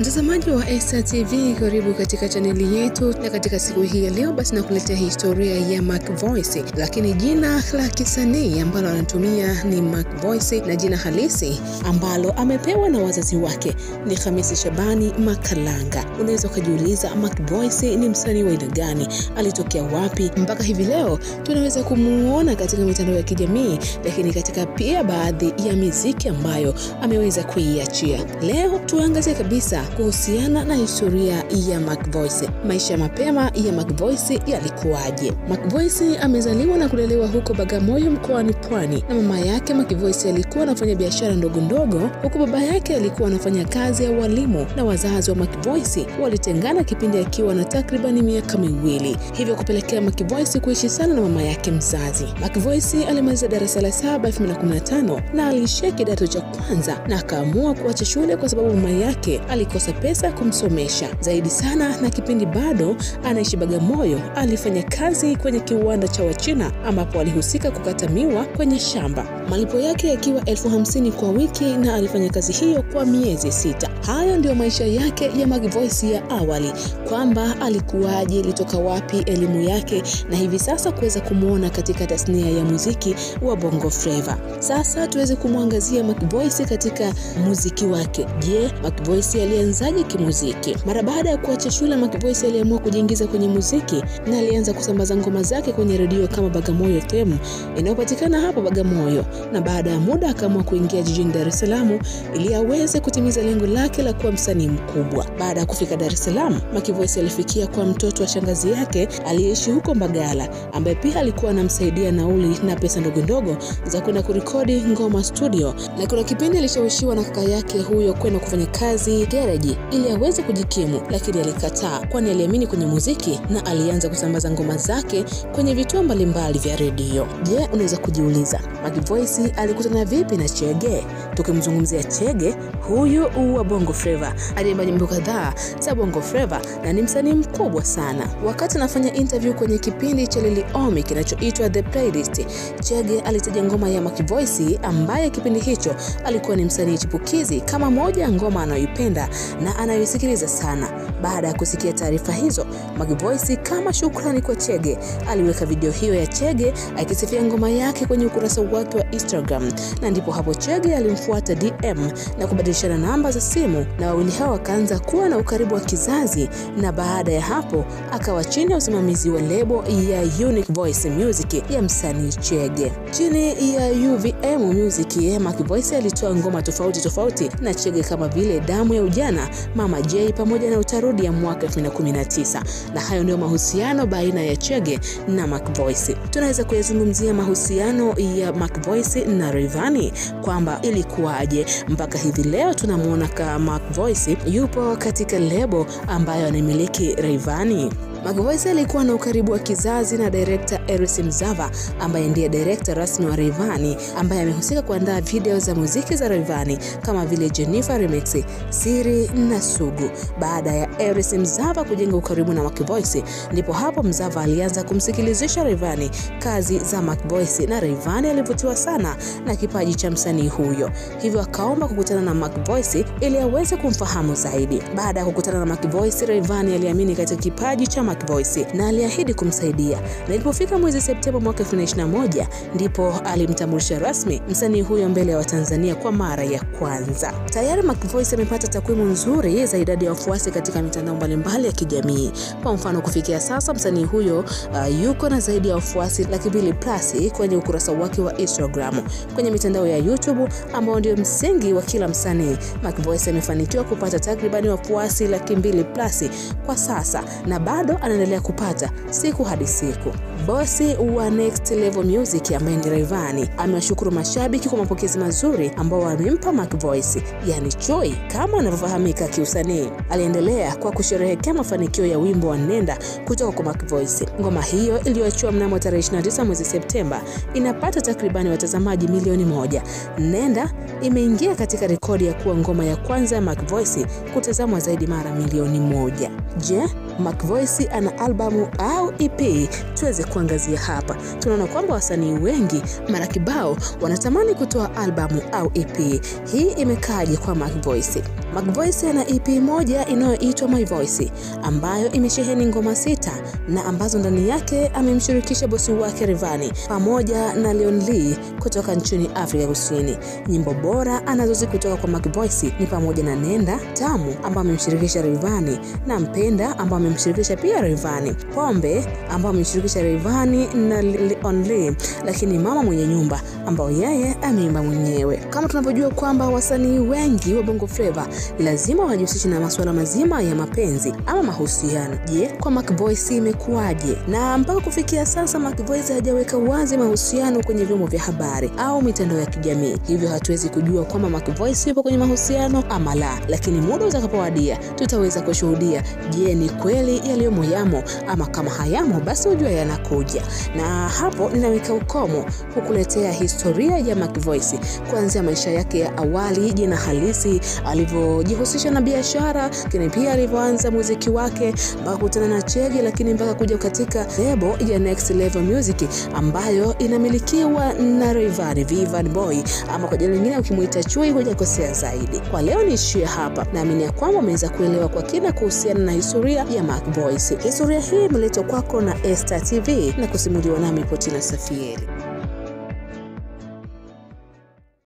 Mtazamaji wa Esta TV, karibu katika chaneli yetu, na katika siku hii ya leo basi nakuletea historia ya Mac Voice, lakini jina la kisanii ambalo anatumia ni Mac Voice na jina halisi ambalo amepewa na wazazi wake ni Hamisi Shabani Makalanga. Unaweza ukajiuliza Mac Voice ni msanii wa aina gani? Alitokea wapi? Mpaka hivi leo tunaweza kumuona katika mitandao ya kijamii, lakini katika pia baadhi ya miziki ambayo ameweza kuiachia. Leo tuangazie kabisa kuhusiana na historia ya McVoice. Maisha mapema ya McVoice yalikuwaje? McVoice amezaliwa na kulelewa huko Bagamoyo mkoani Pwani, na mama yake McVoice alikuwa anafanya biashara ndogo ndogo, huku baba yake alikuwa anafanya kazi ya walimu, na wazazi wa McVoice walitengana kipindi akiwa na takribani miaka miwili, hivyo kupelekea McVoice kuishi sana na mama yake mzazi. McVoice alimaliza darasa la saba 2015 na aliishia kidato cha kwanza na akaamua kuacha shule kwa sababu mama yake alikosa pesa kumsomesha zaidi sana, na kipindi bado anaishi Bagamoyo alifanya kazi kwenye kiwanda cha Wachina ambapo alihusika kukata miwa kwenye shamba, malipo yake yakiwa elfu hamsini kwa wiki, na alifanya kazi hiyo kwa miezi sita. Hayo ndiyo maisha yake ya Mac Voice ya awali, kwamba alikuwaje, ilitoka wapi elimu yake, na hivi sasa kuweza kumwona katika tasnia ya muziki wa Bongo Flava. Sasa tuweze kumwangazia Mac Voice katika muziki wake. Je, Mac Voice alianzaje kimuziki? Mara baada ya kuacha shule, Mac Voice aliamua kujiingiza kwenye muziki na alianza kusambaza ngoma zake kwenye redio kama Bagamoyo FM inayopatikana hapa Bagamoyo, na baada ya muda akaamua kuingia jijini Dar es Salaam ili aweze kutimiza lengo lake la kuwa msanii mkubwa. Baada ya kufika Dar es Salaam, Mac Voice alifikia kwa mtoto wa shangazi yake aliyeishi huko Mbagala, ambaye pia alikuwa anamsaidia nauli na pesa ndogo ndogo za kwenda kurekodi ngoma studio, na kuna kipindi alishawishiwa na kaka yake huyo kwenda kufanya kazi gereji ili aweze kujikimu, lakini alikataa, kwani aliamini kwenye muziki na alianza kusambaza ngoma zake kwenye vituo mbalimbali vya redio. Je, unaweza kujiuliza Mac Voice alikutana vipi na Chege? Tukimzungumzia Chege, huyu wa Bongo Flava aliimba nyimbo kadhaa za Bongo Flava na ni msanii mkubwa sana. Wakati anafanya interview kwenye kipindi cha Lily Omi kinachoitwa The Playlist, Chege alitaja ngoma ya Mac Voice ambaye kipindi hicho alikuwa ni msanii chipukizi kama moja ngoma anayoipenda na anayoisikiliza sana. Baada ya kusikia taarifa hizo, Mac Voice kama shukrani kwa Chege aliweka video hiyo ya Chege akisifia ngoma yake kwenye ukurasa wake wa Instagram, na ndipo hapo Chege alimfuata DM na kubadilishana namba za simu, na wawili hao wakaanza kuwa na ukaribu wa kizazi, na baada ya hapo akawa chini ya usimamizi wa lebo ya Unique Voice Music ya msanii Chege. Chini ya UVM Music, Mac Voice alitoa ngoma tofauti tofauti na Chege kama vile damu ya ujana, Mama J pamoja na utarudi ya mwaka 2019, na hayo ndio mahusiano baina ya Chege na Mac Voice. Tunaweza kuyazungumzia mahusiano ya Mac Voice na Rayvanny kwamba ilikuwaje mpaka hivi leo tunamwona kama Mac Voice yupo katika lebo ambayo anamiliki Rayvanny. Mac alikuwa na ukaribu wa kizazi na direkta Eris Mzava ambaye ndiye direkta rasmi wa Rayvanny ambaye amehusika kuandaa video za muziki za Rayvanny kama vile Jennifer Remix, Siri na Sugu. Baada ya Eris Mzava kujenga ukaribu na Macvoice, ndipo hapo Mzava alianza kumsikilizisha Rayvanny kazi za Macvoice na Rayvanny alivutiwa sana na kipaji cha msanii huyo, hivyo akaomba kukutana na Macvoice ili aweze kumfahamu zaidi. Baada ya kukutana na Macvoice, Rayvanny aliamini katika kipaji cha Mac Voice na aliahidi kumsaidia, na ilipofika mwezi Septemba mwaka 2021 ndipo alimtambulisha rasmi msanii huyo mbele ya Watanzania kwa mara ya kwanza. Tayari Mac Voice amepata takwimu nzuri za idadi ya wafuasi katika mitandao mbalimbali ya kijamii. Kwa mfano, kufikia sasa msanii huyo uh, yuko na zaidi ya wafuasi laki mbili plus kwenye ukurasa wake wa Instagram. Kwenye mitandao ya YouTube ambao ndio msingi wa kila msanii, Mac Voice amefanikiwa kupata takribani wafuasi laki mbili plus kwa sasa na bado anaendelea kupata siku hadi siku. Bosi wa Next Level Music ambaye ni Rayvanny amewashukuru mashabiki kwa mapokezi mazuri ambao wamempa Mac Voice, yani Choi kama anavyofahamika kiusanii. Aliendelea kwa kusherehekea mafanikio ya wimbo wa Nenda kutoka kwa Mac Voice. Ngoma hiyo iliyoachiwa mnamo tarehe 29 mwezi Septemba inapata takribani watazamaji milioni moja. Nenda imeingia katika rekodi ya kuwa ngoma ya kwanza ya Mac Voice kutazamwa zaidi mara milioni moja. Je, Mac Voice ana albamu au EP? Tuweze kuangazia hapa. Tunaona kwamba wasanii wengi mara kibao wanatamani kutoa albamu au EP. Hii imekaaje kwa Macvoice? Macvoice ana EP moja inayoitwa My Voice ambayo imesheheni ngoma sita na ambazo ndani yake amemshirikisha bosi wake Rivani pamoja na Leon Lee kutoka nchini Afrika Kusini. Nyimbo bora anazozi kutoka kwa Macvoice ni pamoja na Nenda, Tamu ambayo amemshirikisha Rivani na Mpenda ambayo amemshirikisha pia Rayvanny, Pombe ambayo amemshirikisha Rayvanny na Leon Lee, lakini Mama Mwenye Nyumba ambao yeye ameimba mwenyewe. Kama tunavyojua kwamba wasanii wengi wa Bongo Flava lazima wajihusishe na masuala mazima ya mapenzi ama mahusiano. Je, kwa Mac Voice imekuwaje? Na mpaka kufikia sasa Mac Voice hajaweka wazi mahusiano kwenye vyombo vya habari au mitandao ya kijamii, hivyo hatuwezi kujua kwamba Mac Voice yupo kwenye mahusiano ama la, lakini muda utakapowadia tutaweza kushuhudia. Je, ni kweli yaliyomo yamo, ama kama hayamo basi ujua yanakuja. Na hapo ninaweka ukomo kukuletea historia ya Mac Voice kuanzia maisha yake ya awali, jina halisi, alivyojihusisha na biashara, lakini pia alivyoanza muziki wake mpaka kukutana na Chege, lakini mpaka kuja katika lebo ya Next Level Music ambayo inamilikiwa na Rayvanny Vivian Boy, ama kwa jina lingine ukimuita Chui hujakosea zaidi. Kwa leo niishie hapa, naamini ya kwamba umeweza kuelewa kwa kina kuhusiana na historia ya Mac Voice. Historia hii imeletwa kwako na Esta TV na kusimuliwa nami Potina Safieri.